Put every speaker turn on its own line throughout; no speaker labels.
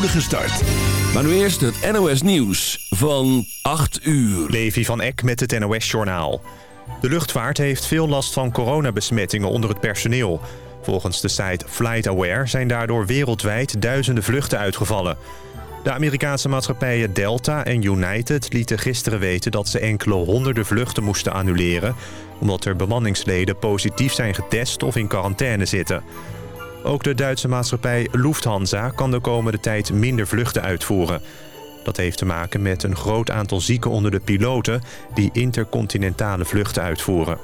start. Maar nu eerst het NOS Nieuws van 8 uur.
Levi van Eck met het NOS Journaal. De luchtvaart heeft veel last van coronabesmettingen onder het personeel. Volgens de site FlightAware zijn daardoor wereldwijd duizenden vluchten uitgevallen. De Amerikaanse maatschappijen Delta en United lieten gisteren weten... dat ze enkele honderden vluchten moesten annuleren... omdat er bemanningsleden positief zijn getest of in quarantaine zitten. Ook de Duitse maatschappij Lufthansa kan de komende tijd minder vluchten uitvoeren. Dat heeft te maken met een groot aantal zieken onder de piloten... die intercontinentale vluchten uitvoeren.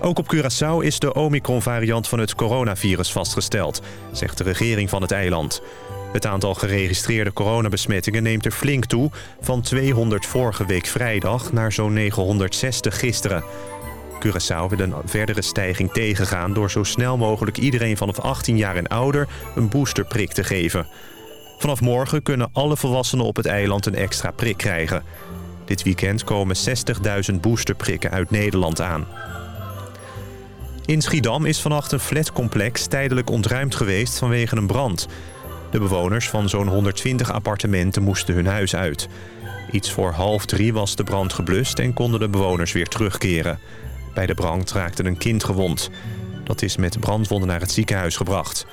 Ook op Curaçao is de Omicron-variant van het coronavirus vastgesteld... zegt de regering van het eiland. Het aantal geregistreerde coronabesmettingen neemt er flink toe... van 200 vorige week vrijdag naar zo'n 960 gisteren. Curaçao wil een verdere stijging tegengaan... door zo snel mogelijk iedereen vanaf 18 jaar en ouder een boosterprik te geven. Vanaf morgen kunnen alle volwassenen op het eiland een extra prik krijgen. Dit weekend komen 60.000 boosterprikken uit Nederland aan. In Schiedam is vannacht een flatcomplex tijdelijk ontruimd geweest vanwege een brand. De bewoners van zo'n 120 appartementen moesten hun huis uit. Iets voor half drie was de brand geblust en konden de bewoners weer terugkeren. Bij de brand raakte een kind gewond. Dat is met brandwonden naar het ziekenhuis gebracht.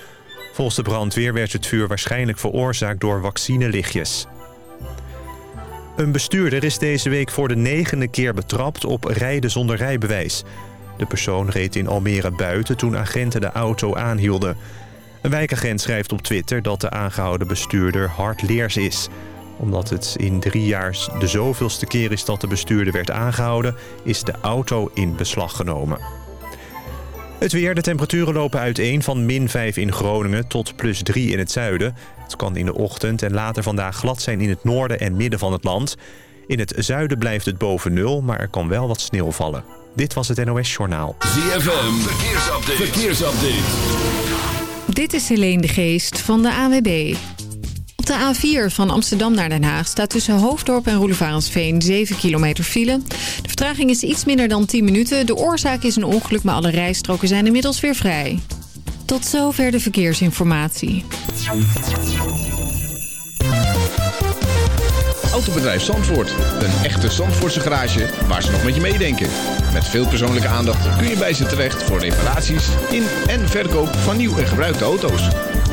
Volgens de brandweer werd het vuur waarschijnlijk veroorzaakt door vaccinelichtjes. Een bestuurder is deze week voor de negende keer betrapt op rijden zonder rijbewijs. De persoon reed in Almere buiten toen agenten de auto aanhielden. Een wijkagent schrijft op Twitter dat de aangehouden bestuurder hardleers is. Omdat het in drie jaar de zoveelste keer is dat de bestuurder werd aangehouden... is de auto in beslag genomen. Het weer, de temperaturen lopen uiteen van min 5 in Groningen tot plus 3 in het zuiden. Het kan in de ochtend en later vandaag glad zijn in het noorden en midden van het land. In het zuiden blijft het boven nul, maar er kan wel wat sneeuw vallen. Dit was het NOS Journaal.
ZFM, verkeersupdate. verkeersupdate.
Dit is Helene de Geest van de AWB. De A4 van Amsterdam naar Den Haag staat tussen Hoofddorp en Roelevarensveen 7 kilometer file. De vertraging is iets minder dan 10 minuten. De oorzaak is een ongeluk, maar alle rijstroken zijn inmiddels weer vrij. Tot zover de verkeersinformatie.
Autobedrijf Zandvoort. Een echte Zandvoortse garage waar ze nog met je meedenken. Met veel persoonlijke aandacht kun je bij ze terecht voor reparaties in en verkoop van nieuw en gebruikte auto's.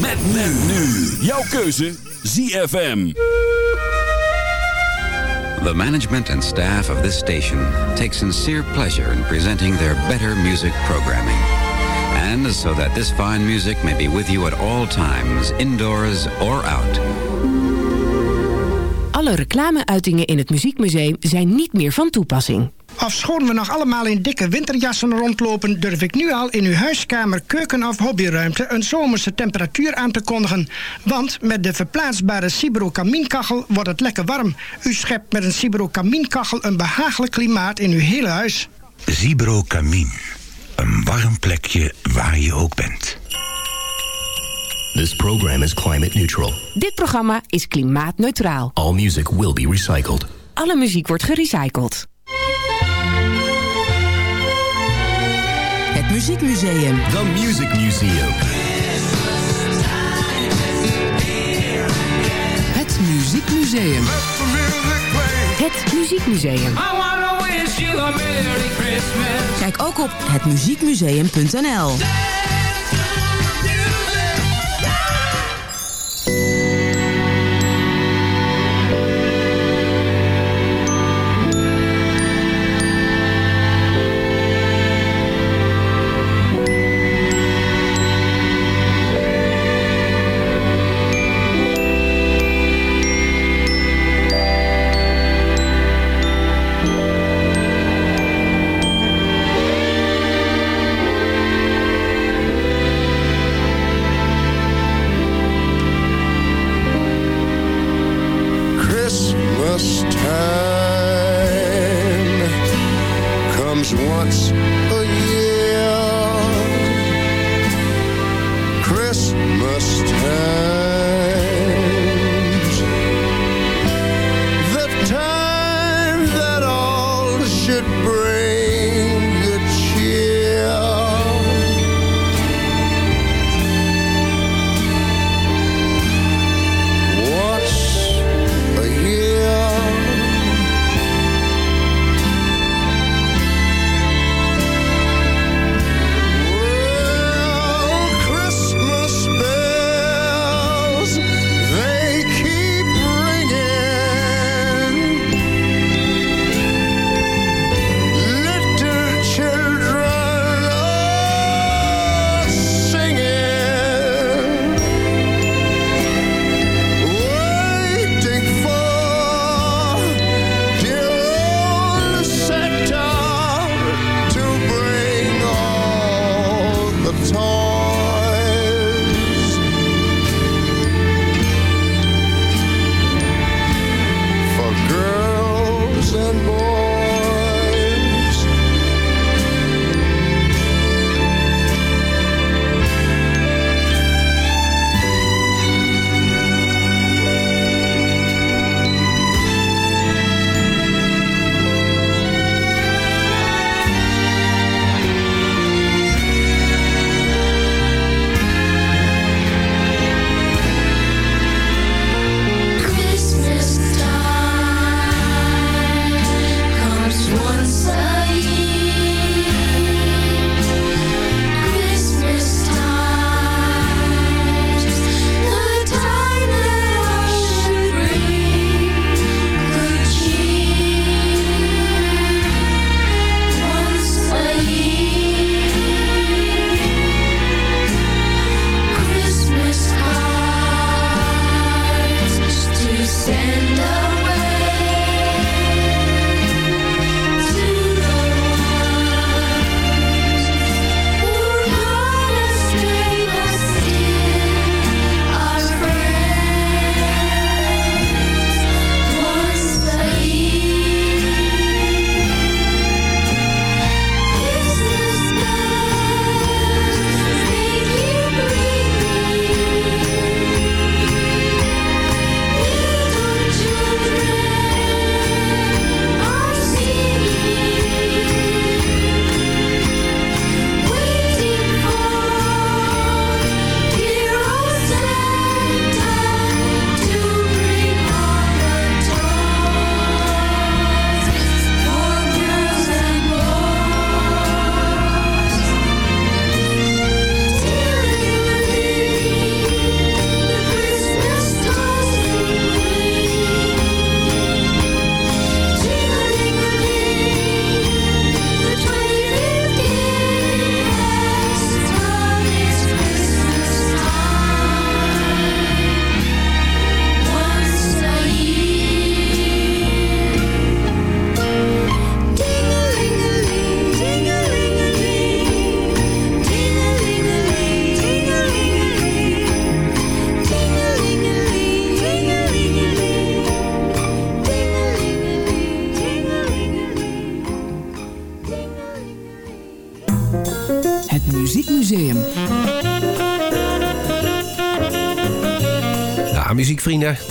Met men nu. Jouw keuze ZFM.
The management and staff of this station take sincere pleasure in presenting their better music programming. And so that this fine music may be with you at all times, indoors or out.
Alle reclameuitingen in het Muziekmuseum zijn niet meer van toepassing.
Afschoon we nog allemaal in dikke winterjassen rondlopen... durf ik nu al in uw huiskamer, keuken of hobbyruimte... een zomerse temperatuur aan te kondigen. Want met de verplaatsbare Cibro kamienkachel wordt het lekker warm. U schept met een Cibro kamienkachel een behagelijk klimaat in uw hele huis.
Zibro Kamin. Een warm plekje waar je ook bent.
This program is climate neutral.
Dit programma is klimaatneutraal.
All music will be recycled.
Alle muziek wordt gerecycled.
Muziekmuseum.
The Music Museum.
Het Muziekmuseum.
Het Muziekmuseum.
Kijk ook op hetmuziekmuseum.nl.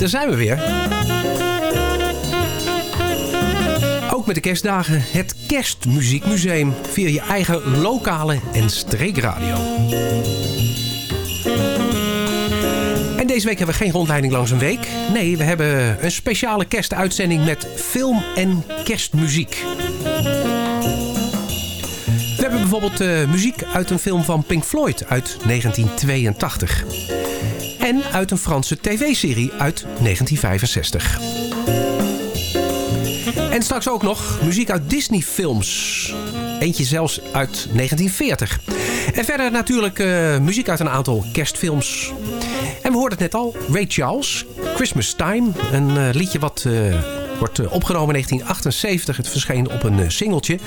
daar zijn we weer. Ook met de kerstdagen het Kerstmuziekmuseum via je eigen lokale en streekradio. En deze week hebben we geen rondleiding langs een week. Nee, we hebben een speciale kerstuitzending met film en kerstmuziek. We hebben bijvoorbeeld eh, muziek uit een film van Pink Floyd uit 1982. En uit een Franse tv-serie uit 1965. En straks ook nog muziek uit Disney-films. Eentje zelfs uit 1940. En verder natuurlijk eh, muziek uit een aantal kerstfilms. En we hoorden het net al, Ray Charles, Christmas Time. Een eh, liedje wat eh, wordt opgenomen in 1978. Het verscheen op een singeltje.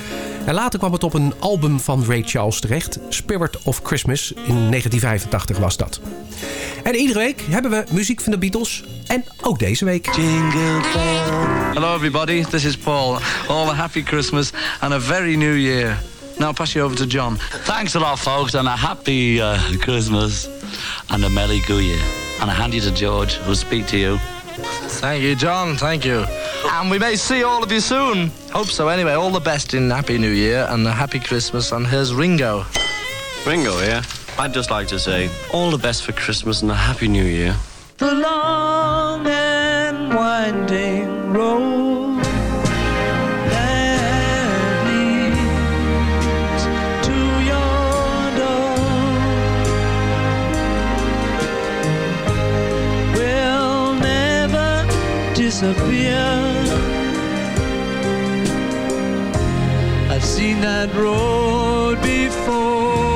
En later kwam het op een album van Ray Charles terecht. Spirit of Christmas. In 1985 was dat. En iedere week hebben we muziek van de Beatles. En ook deze week.
Hello, everybody. This is Paul. All a happy Christmas and a very new year. Now I'll pass you over to John.
Thanks a lot, folks, and a happy uh, Christmas and a Merry Go Year. And I hand you to George, who'll speak to you.
Thank you, John. Thank you. And we may see all of you soon. Hope so. Anyway, all the best in Happy New Year and a Happy Christmas. And here's Ringo.
Ringo here. I'd just like to say all the best for Christmas and a Happy New Year.
The long and winding road that leads to your door will never disappear. I've seen that road before.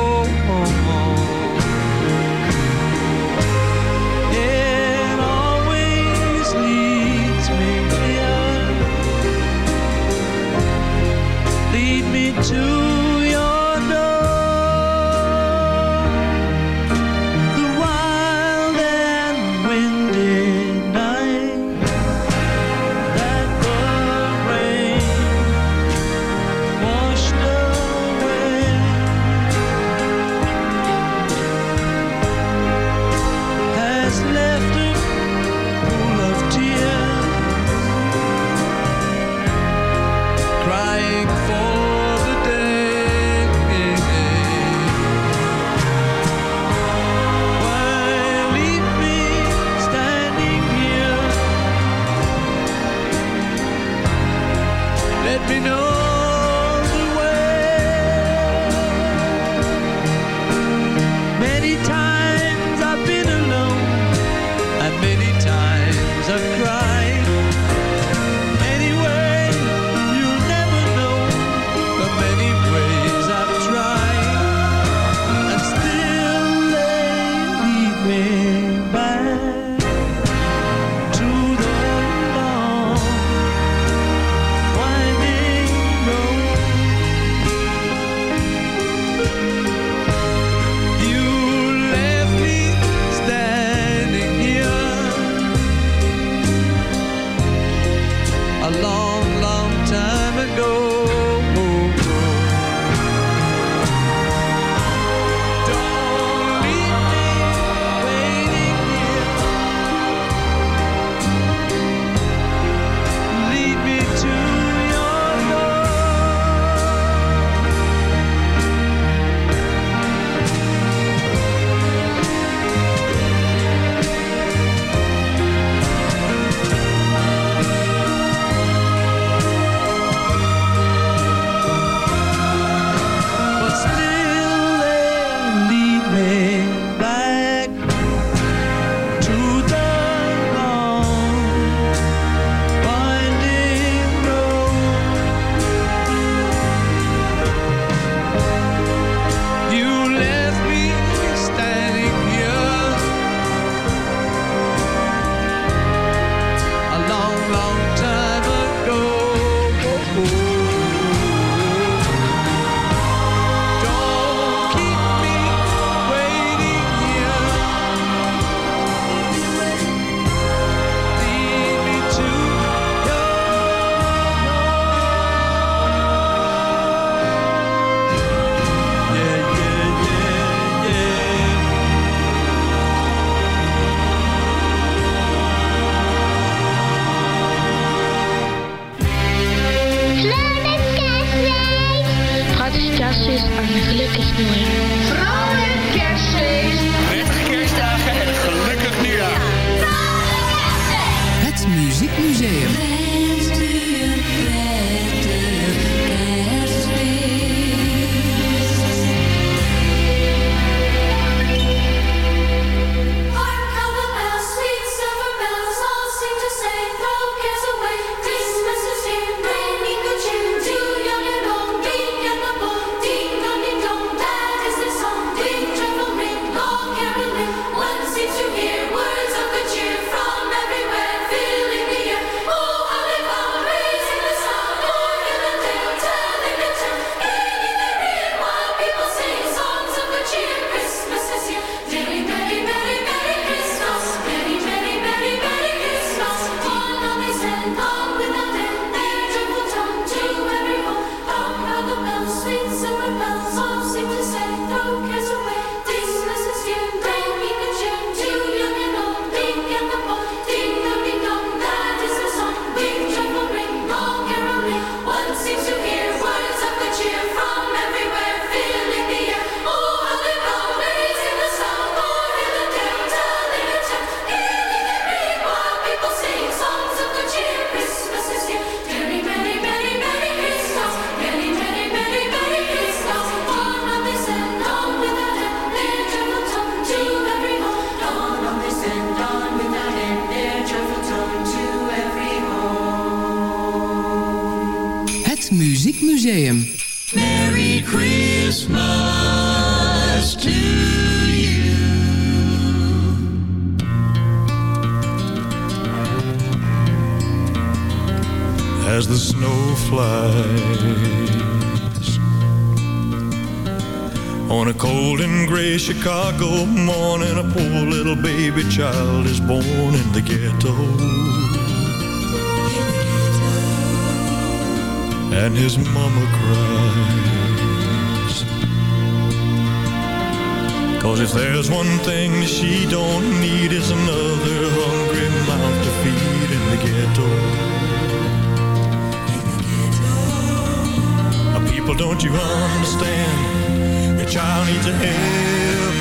To
Chicago morning, a poor little baby child is born in the ghetto. And his mama cries. Cause if there's one thing she don't need, is another hungry mouth to feed in the ghetto. People, don't you understand? Your child needs a helping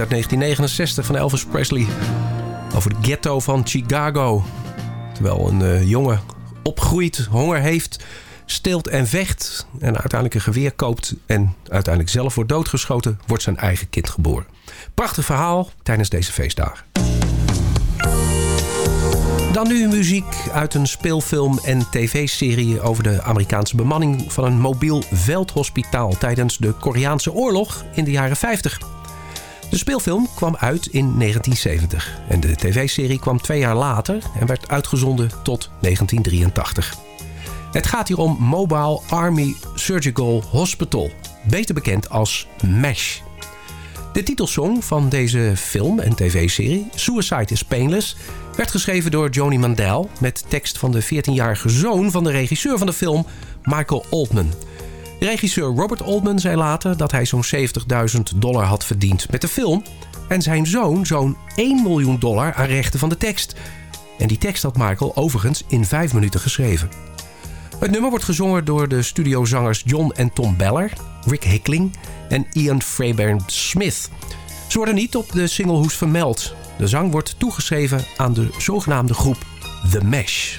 Uit 1969 van Elvis Presley. Over de ghetto van Chicago. Terwijl een eh, jongen opgroeit, honger heeft, steelt en vecht... en uiteindelijk een geweer koopt en uiteindelijk zelf wordt doodgeschoten... wordt zijn eigen kind geboren. Prachtig verhaal tijdens deze feestdagen. Dan nu muziek uit een speelfilm en tv-serie over de Amerikaanse bemanning van een mobiel veldhospitaal tijdens de Koreaanse oorlog in de jaren 50. De speelfilm kwam uit in 1970 en de tv-serie kwam twee jaar later en werd uitgezonden tot 1983. Het gaat hier om Mobile Army Surgical Hospital, beter bekend als MASH. De titelsong van deze film en tv-serie, Suicide is Painless, werd geschreven door Joni Mandel met tekst van de 14-jarige zoon van de regisseur van de film, Michael Altman. Regisseur Robert Altman zei later dat hij zo'n 70.000 dollar had verdiend met de film en zijn zoon zo'n 1 miljoen dollar aan rechten van de tekst. En die tekst had Michael overigens in 5 minuten geschreven. Het nummer wordt gezongen door de studiozangers John en Tom Beller, Rick Hickling en Ian Fairbairn Smith. Ze worden niet op de singlehoes vermeld. De zang wordt toegeschreven aan de zogenaamde groep The Mesh.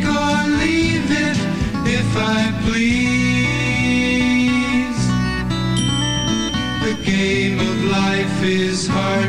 his
heart.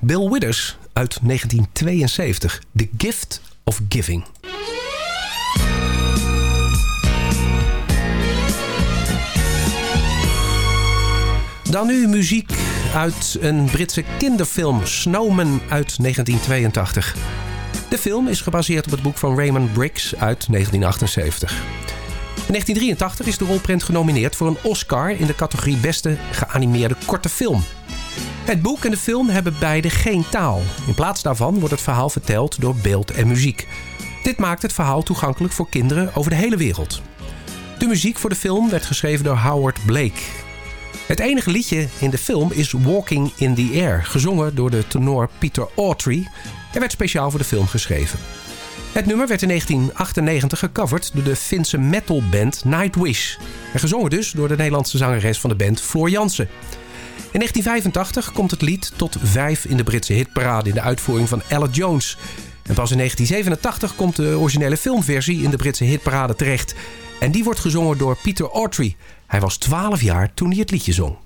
Bill Withers uit 1972. The Gift of Giving. Dan nu muziek uit een Britse kinderfilm Snowman uit 1982. De film is gebaseerd op het boek van Raymond Briggs uit 1978. In 1983 is de rolprint genomineerd voor een Oscar in de categorie Beste geanimeerde korte film. Het boek en de film hebben beide geen taal. In plaats daarvan wordt het verhaal verteld door beeld en muziek. Dit maakt het verhaal toegankelijk voor kinderen over de hele wereld. De muziek voor de film werd geschreven door Howard Blake. Het enige liedje in de film is Walking in the Air, gezongen door de tenor Peter Autry en werd speciaal voor de film geschreven. Het nummer werd in 1998 gecoverd door de Finse metalband Nightwish. En gezongen dus door de Nederlandse zangeres van de band Floor Jansen. In 1985 komt het lied tot vijf in de Britse hitparade in de uitvoering van Ella Jones. En pas in 1987 komt de originele filmversie in de Britse hitparade terecht. En die wordt gezongen door Peter Autry. Hij was 12 jaar toen hij het liedje zong.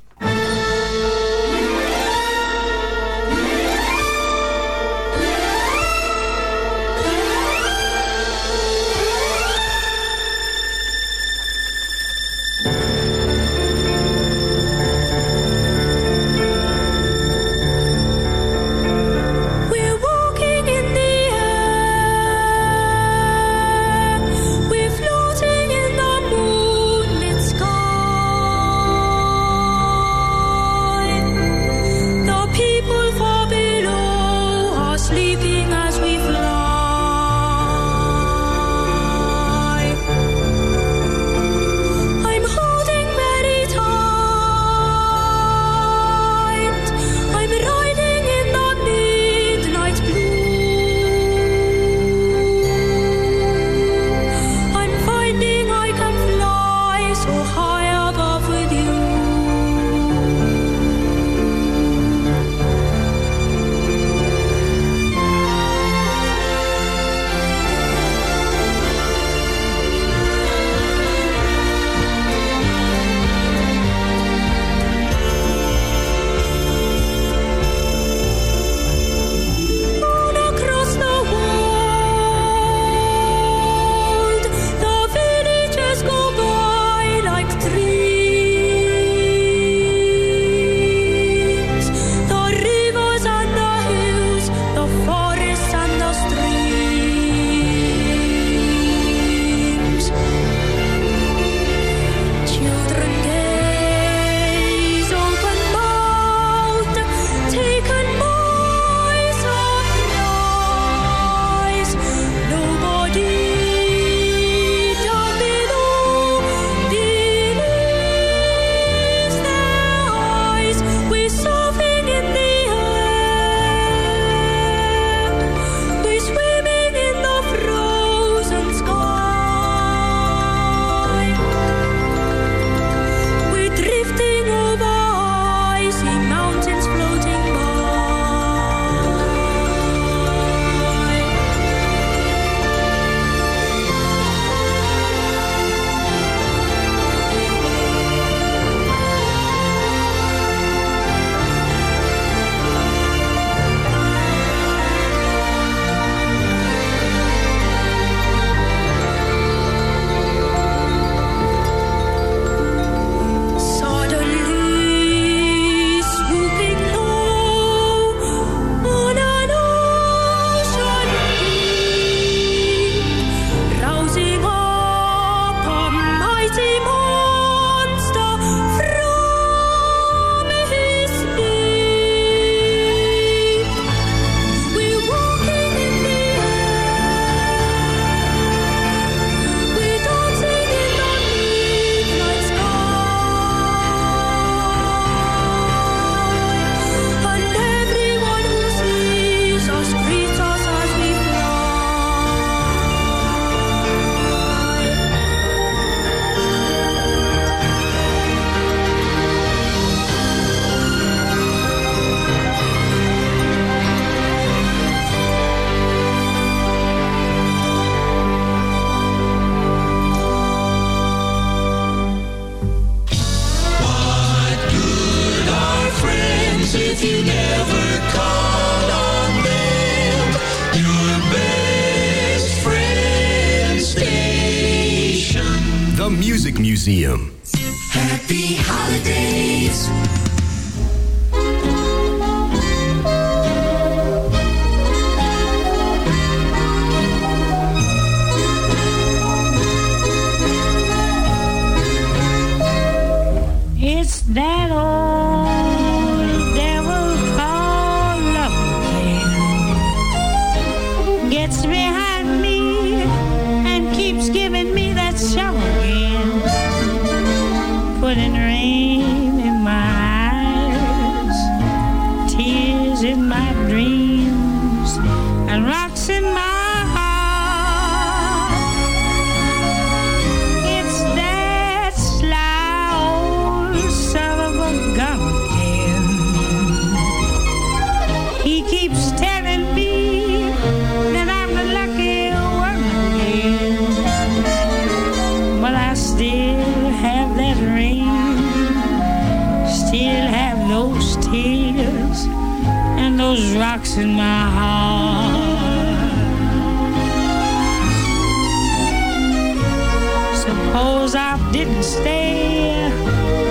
Suppose I didn't stay,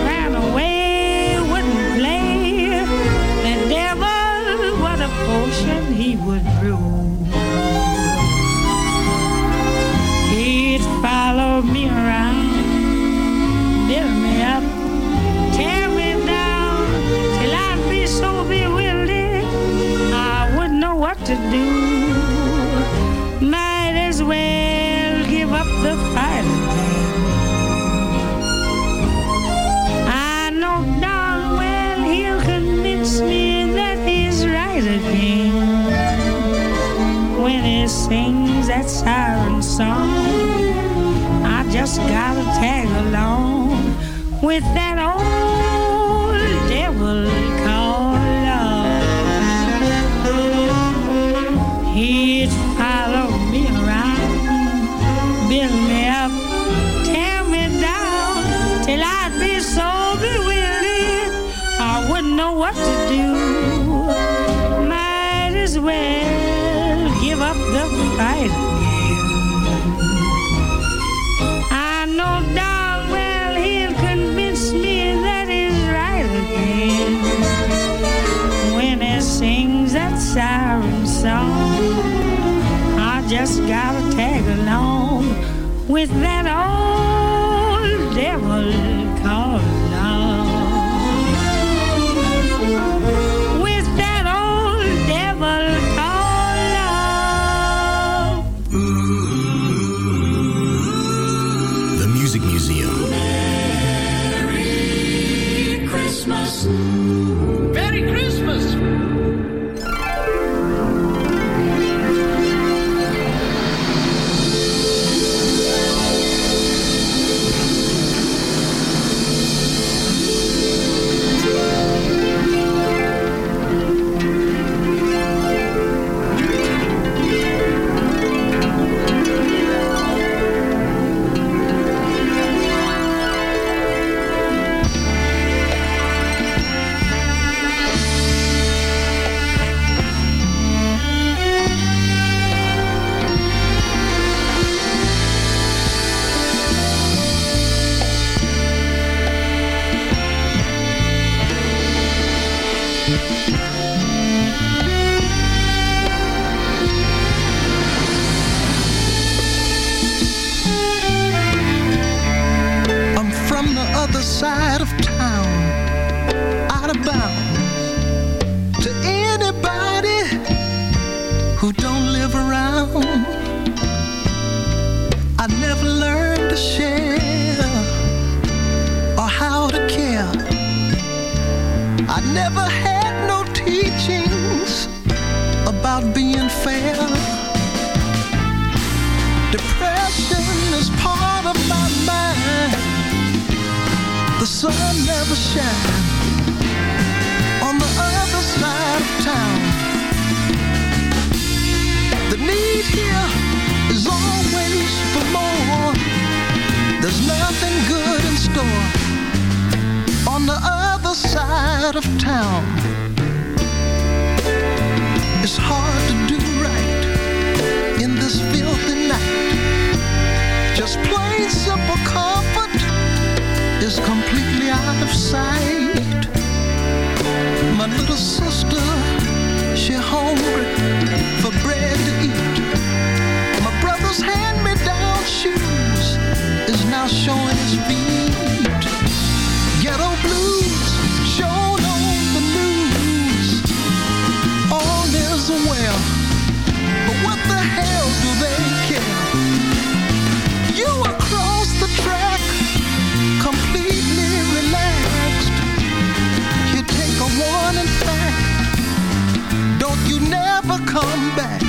ran away, wouldn't play. The devil, what a potion he would brew. He'd follow me around, build me up, tear me down, till I'd be so bewildered, I wouldn't know what to do. Sings that siren song, I just gotta tag along with that old devil called love. He'd follow me around, build me up, tear me down, till I'd be so bewildered I wouldn't know what to do. Might as well I know well he'll convince me that he's right. When he sings that siren song, I just gotta tag along with that old
see. Is completely out of sight. My little sister, she hungry for bread to eat. Back.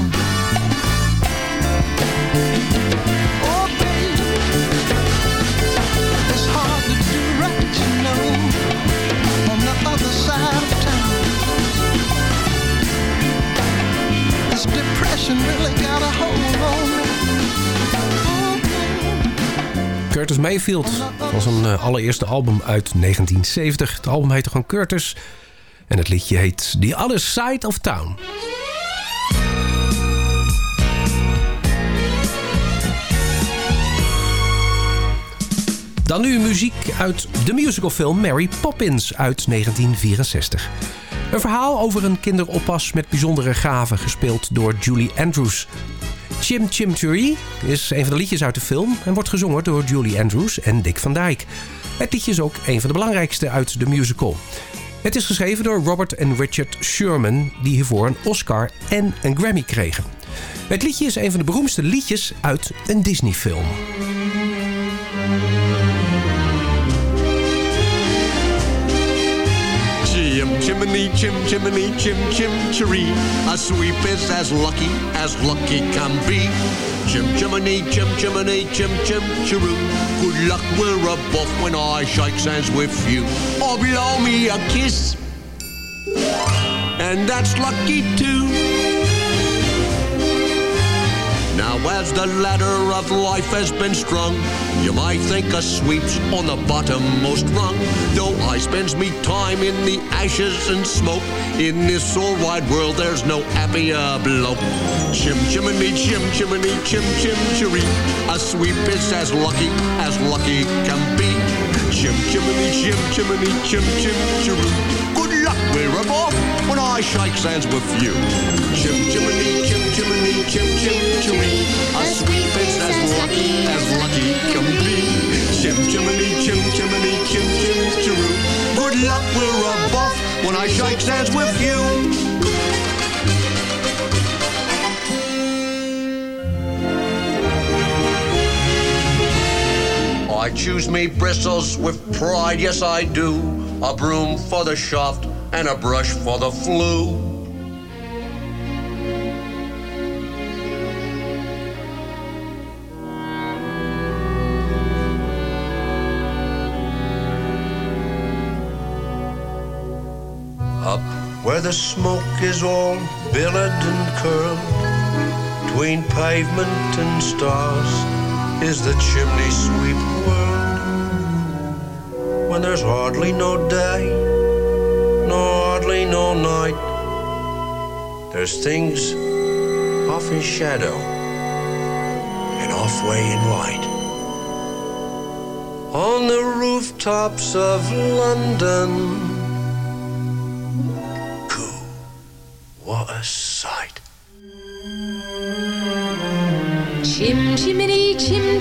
Mayfield van zijn eh, allereerste album uit 1970. Het album heette gewoon Curtis. En het liedje heet The Other Side of Town. Dan nu muziek uit de musicalfilm Mary Poppins uit 1964. Een verhaal over een kinderoppas met bijzondere gaven gespeeld door Julie Andrews. Chim Chim Cheree is een van de liedjes uit de film en wordt gezongen door Julie Andrews en Dick van Dyke. Het liedje is ook een van de belangrijkste uit de musical. Het is geschreven door Robert en Richard Sherman, die hiervoor een Oscar en een Grammy kregen. Het liedje is een van de beroemdste liedjes uit een Disney-film.
Chimney, chim chimney, chim chim cheree. A sweep is as lucky as lucky can be. Chim chimney, chim chimney, chim chim cheroo. Good luck, we're above when I shake hands with you. Or blow me a kiss. And that's lucky too. Now as the ladder of life has been strung, you might think a sweep's on the bottommost rung. Though I spends me time in the ashes and smoke, in this all wide world there's no happier bloke. Chim chimney, chim chimney, chim chim cheree. A sweep is as lucky as lucky can be. Chim chimney, chim chimney, chim chim cheree. Good luck, we're above when I shake hands with you. Chim chimney, I shake hands with you. I choose me bristles with pride, yes I do. A broom for the shaft and a brush for the flue. The smoke is all billowed and curled, between pavement and stars is the chimney sweep world. When there's hardly no day, nor hardly no night, there's things off in shadow and off way in light. On the rooftops of London,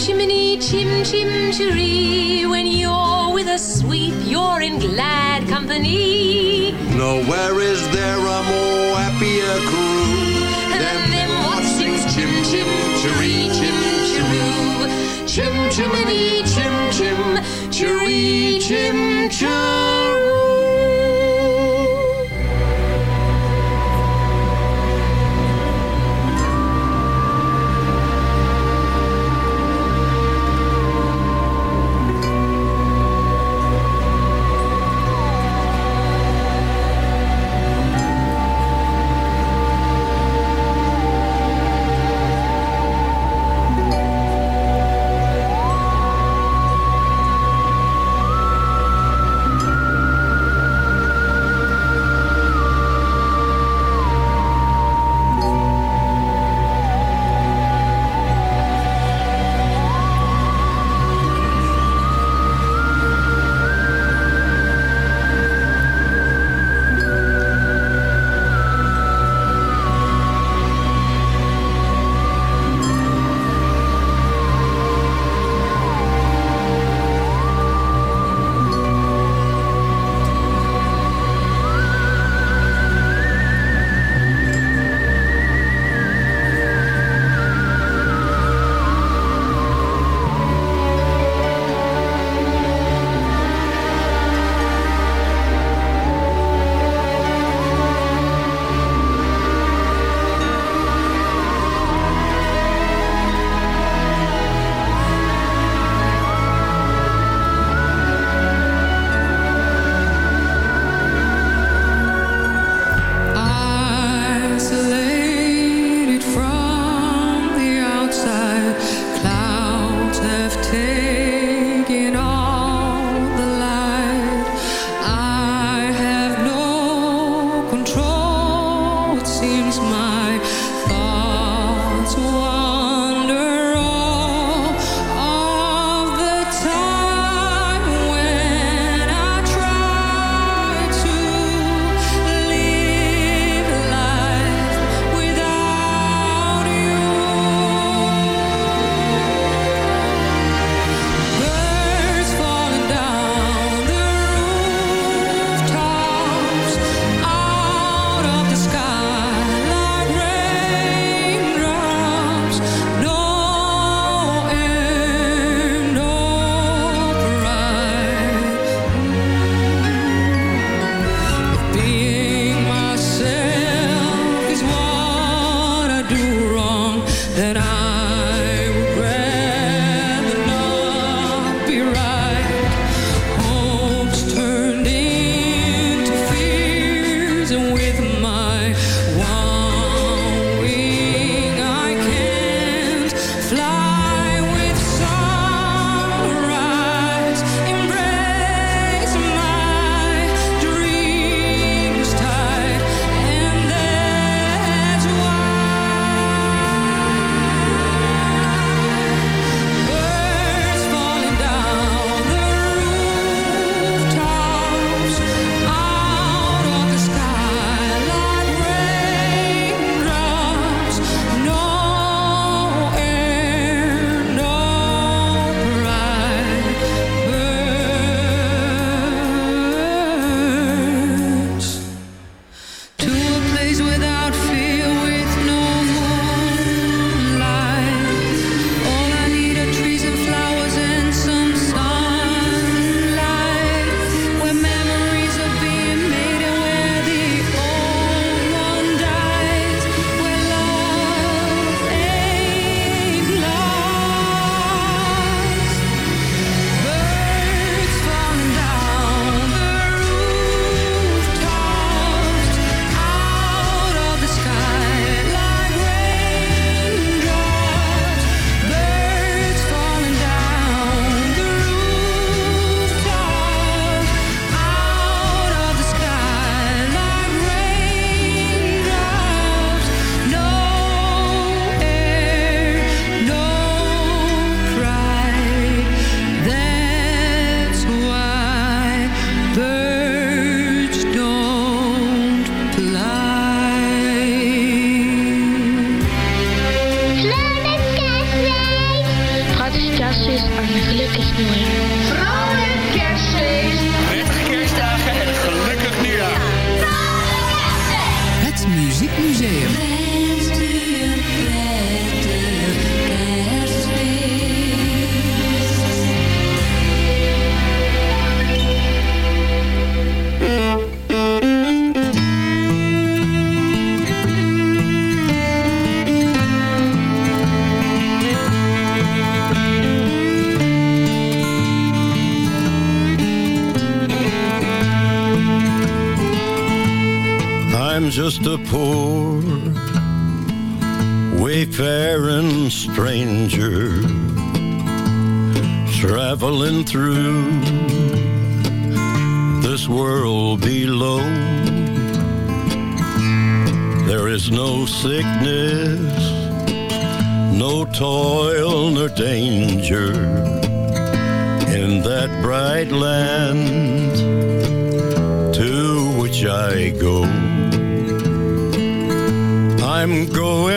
chimney, chim chim chiree. When you're with a sweep, you're in glad company.
Nowhere is there a more happier crew
than them what sings chim chim chiree, chim chiroo. Chim chimney, chim chim chiree, chim chiroo.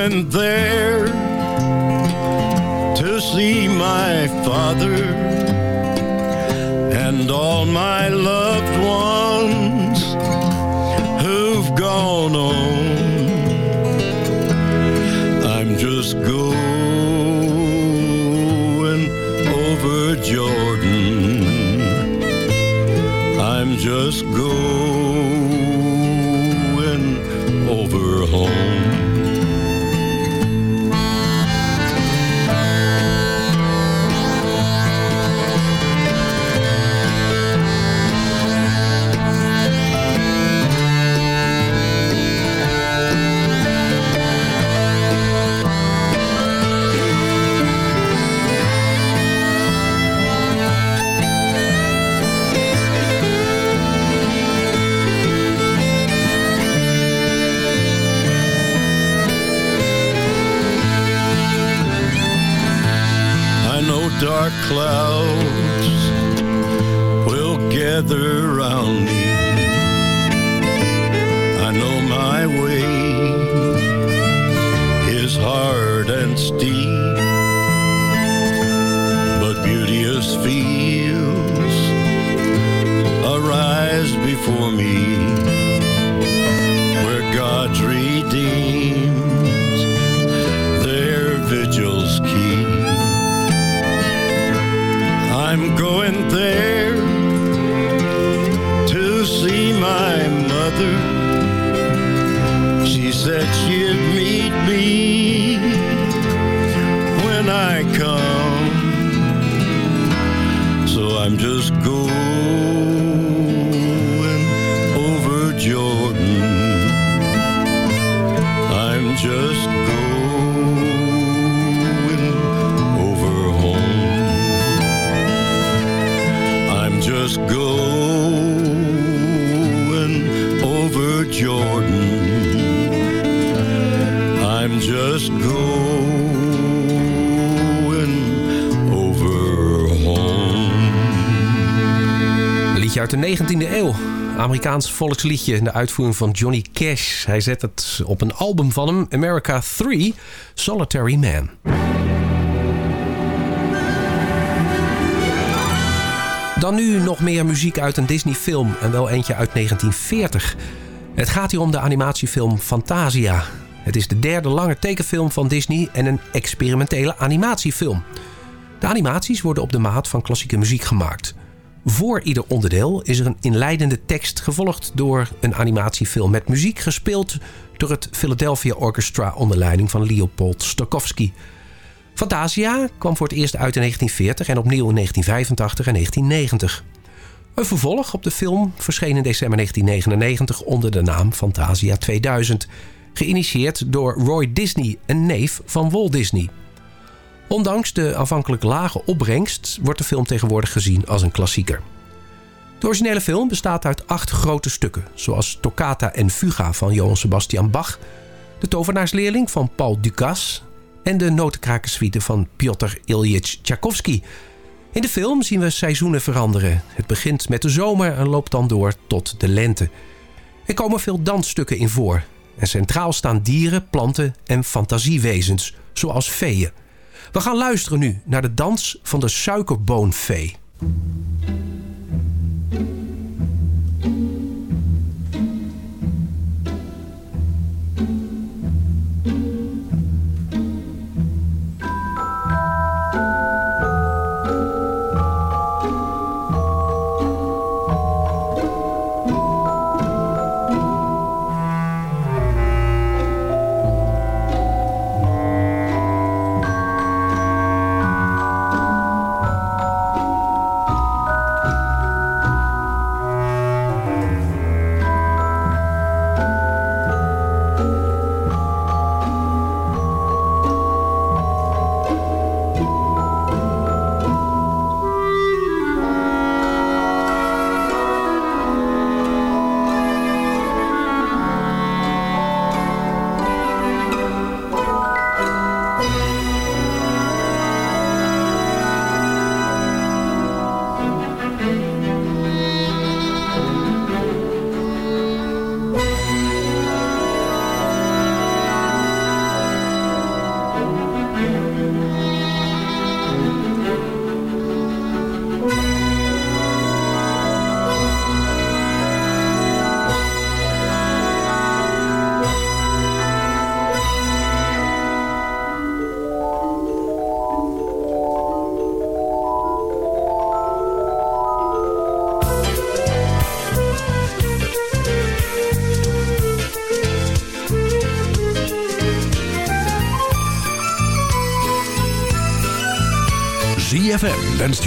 Going there to see my father and all my loved ones who've gone on. I'm just going over Jordan. I'm just going clouds will gather around me. I know my way is hard and steep, but beauteous fields arise before me Said she'd meet me when I come. So I'm just going
de 19e eeuw. Amerikaans volksliedje in de uitvoering van Johnny Cash. Hij zet het op een album van hem, America 3, Solitary Man. Dan nu nog meer muziek uit een Disney-film en wel eentje uit 1940. Het gaat hier om de animatiefilm Fantasia. Het is de derde lange tekenfilm van Disney en een experimentele animatiefilm. De animaties worden op de maat van klassieke muziek gemaakt. Voor ieder onderdeel is er een inleidende tekst gevolgd door een animatiefilm met muziek gespeeld door het Philadelphia Orchestra onder leiding van Leopold Stokowski. Fantasia kwam voor het eerst uit in 1940 en opnieuw in 1985 en 1990. Een vervolg op de film verscheen in december 1999 onder de naam Fantasia 2000, geïnitieerd door Roy Disney, een neef van Walt Disney. Ondanks de aanvankelijk lage opbrengst wordt de film tegenwoordig gezien als een klassieker. De originele film bestaat uit acht grote stukken, zoals Toccata en Fuga van Johann Sebastian Bach, De Tovenaarsleerling van Paul Dukas en de Notenkrakerssuite van Piotr Ilyich Tchaikovsky. In de film zien we seizoenen veranderen. Het begint met de zomer en loopt dan door tot de lente. Er komen veel dansstukken in voor. En centraal staan dieren, planten en fantasiewezens, zoals feeën. We gaan luisteren nu naar de dans van de suikerboonvee.